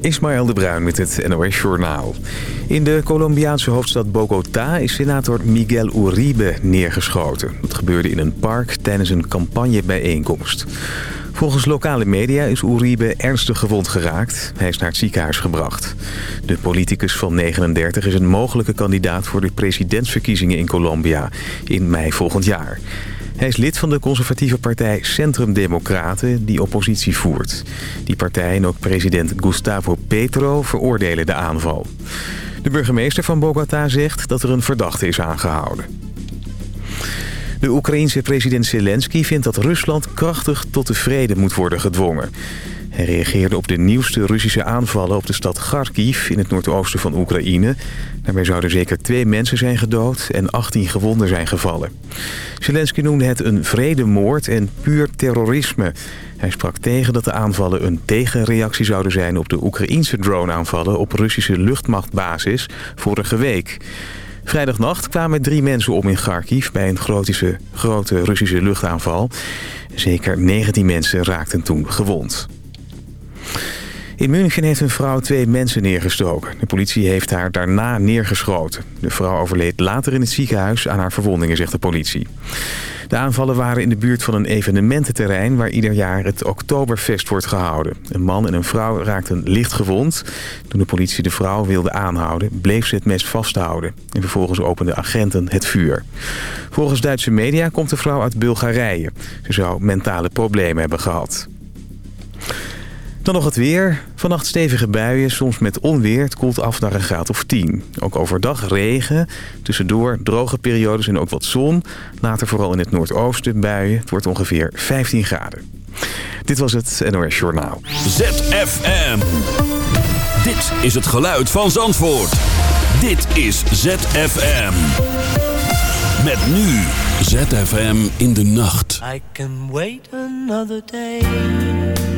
Ismaël de Bruin met het NOS Journaal. In de Colombiaanse hoofdstad Bogota is senator Miguel Uribe neergeschoten. Dat gebeurde in een park tijdens een campagnebijeenkomst. Volgens lokale media is Uribe ernstig gewond geraakt. Hij is naar het ziekenhuis gebracht. De politicus van 39 is een mogelijke kandidaat voor de presidentsverkiezingen in Colombia in mei volgend jaar. Hij is lid van de conservatieve partij Centrum Democraten die oppositie voert. Die partij en ook president Gustavo Petro veroordelen de aanval. De burgemeester van Bogota zegt dat er een verdachte is aangehouden. De Oekraïense president Zelensky vindt dat Rusland krachtig tot de vrede moet worden gedwongen. Hij reageerde op de nieuwste Russische aanvallen op de stad Kharkiv in het noordoosten van Oekraïne. Daarbij zouden zeker twee mensen zijn gedood en 18 gewonden zijn gevallen. Zelensky noemde het een vredemoord en puur terrorisme. Hij sprak tegen dat de aanvallen een tegenreactie zouden zijn op de Oekraïense droneaanvallen op Russische luchtmachtbasis vorige week. Vrijdagnacht kwamen drie mensen om in Kharkiv bij een grote Russische luchtaanval. Zeker 19 mensen raakten toen gewond. In München heeft een vrouw twee mensen neergestoken. De politie heeft haar daarna neergeschoten. De vrouw overleed later in het ziekenhuis aan haar verwondingen, zegt de politie. De aanvallen waren in de buurt van een evenemententerrein... waar ieder jaar het Oktoberfest wordt gehouden. Een man en een vrouw raakten licht gewond. Toen de politie de vrouw wilde aanhouden, bleef ze het mes vasthouden. En vervolgens openden agenten het vuur. Volgens Duitse media komt de vrouw uit Bulgarije. Ze zou mentale problemen hebben gehad. Dan nog het weer. Vannacht stevige buien, soms met onweer. Het koelt af naar een graad of 10. Ook overdag regen. Tussendoor droge periodes en ook wat zon. Later vooral in het noordoosten buien. Het wordt ongeveer 15 graden. Dit was het NOS Journaal. ZFM. Dit is het geluid van Zandvoort. Dit is ZFM. Met nu ZFM in de nacht. I can wait another day.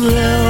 love.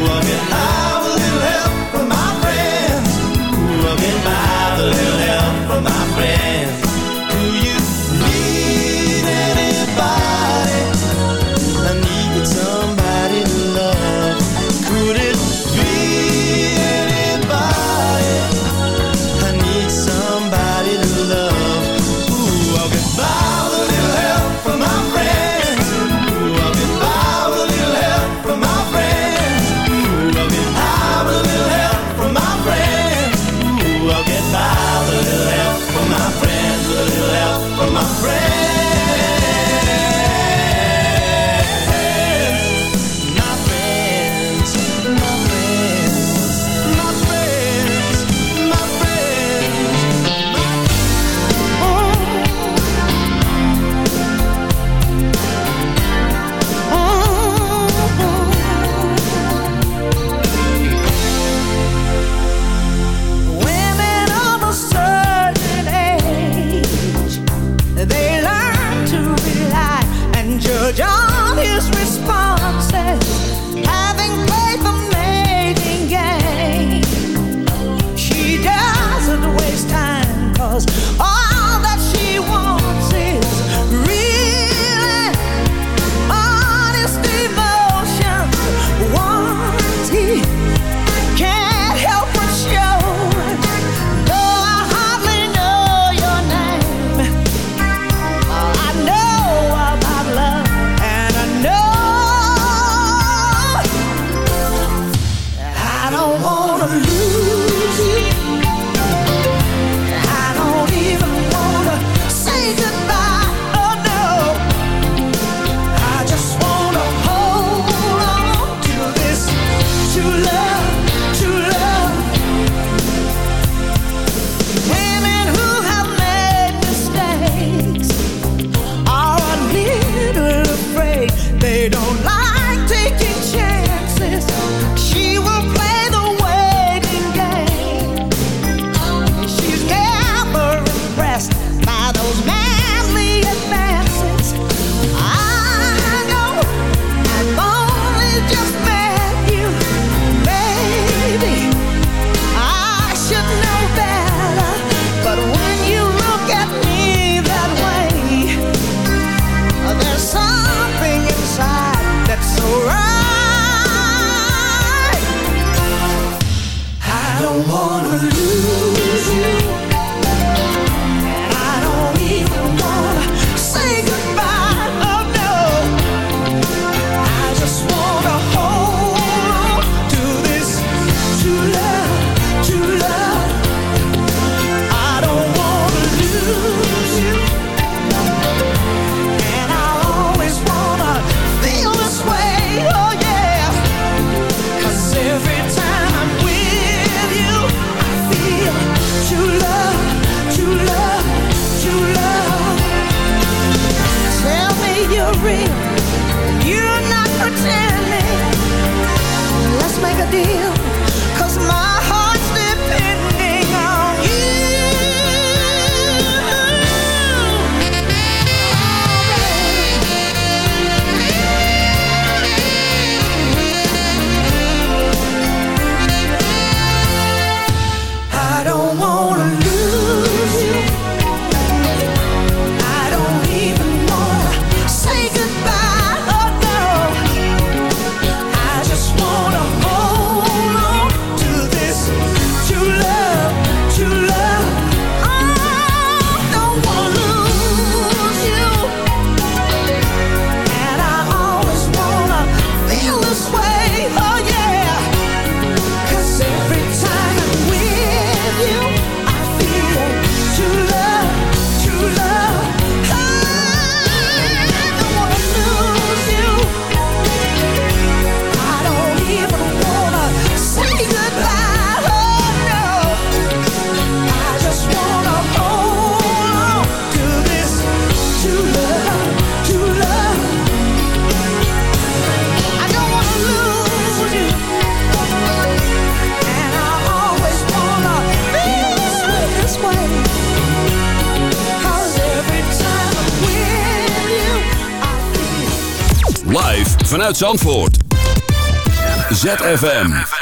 walking they don't like vanuit Zandvoort. ZFM.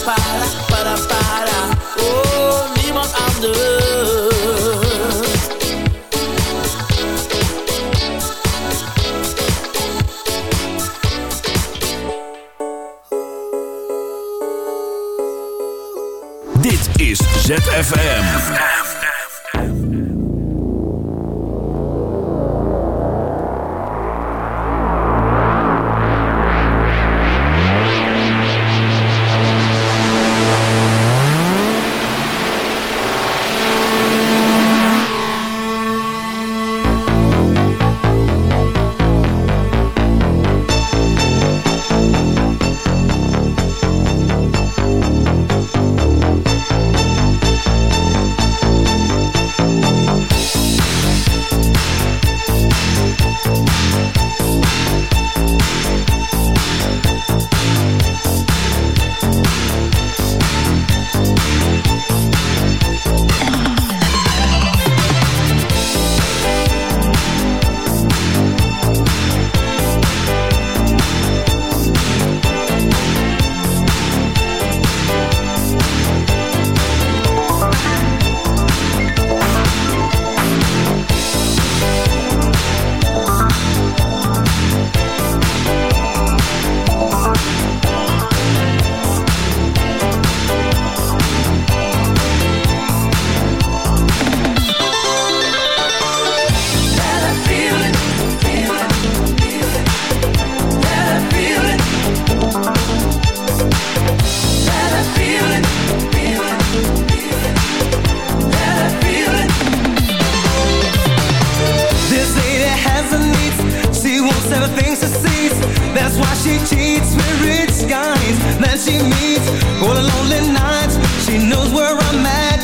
para, para, para. never thinks to see. That's why she cheats with rich guys That she meets. All the lonely nights She knows where I'm at.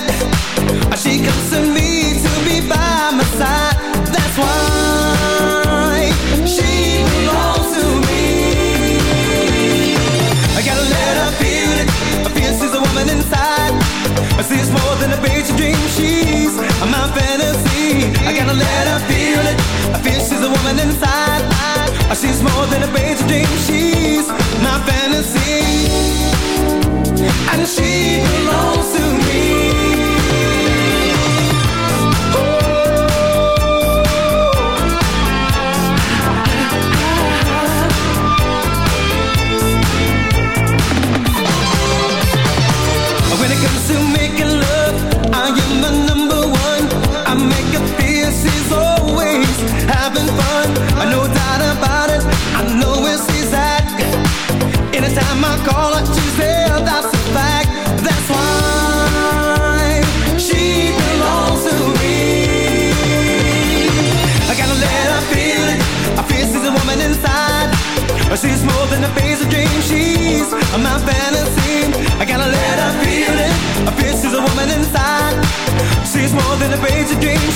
Uh, she comes to me to be by my side. That's why she belongs to me. I gotta let her feel it I feel she's a woman inside. Uh, I see it's more than a beach dream. She's my fantasy. I gotta let her feel it I feel she's a woman inside. She's more than a page of dreams. She's my fantasy, and she belongs.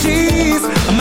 cheese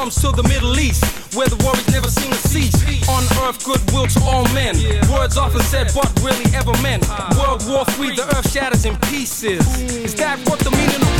comes to the Middle East, where the worries never seen to cease. On earth, goodwill to all men. Words often said, but really ever meant. World War III, the earth shatters in pieces. Is that what the meaning of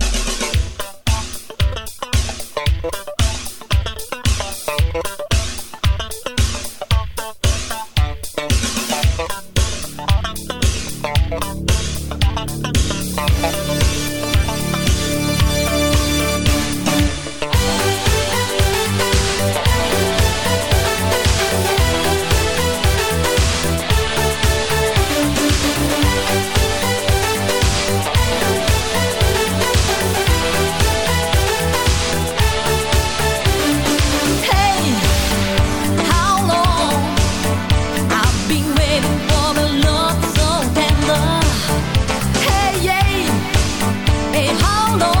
龙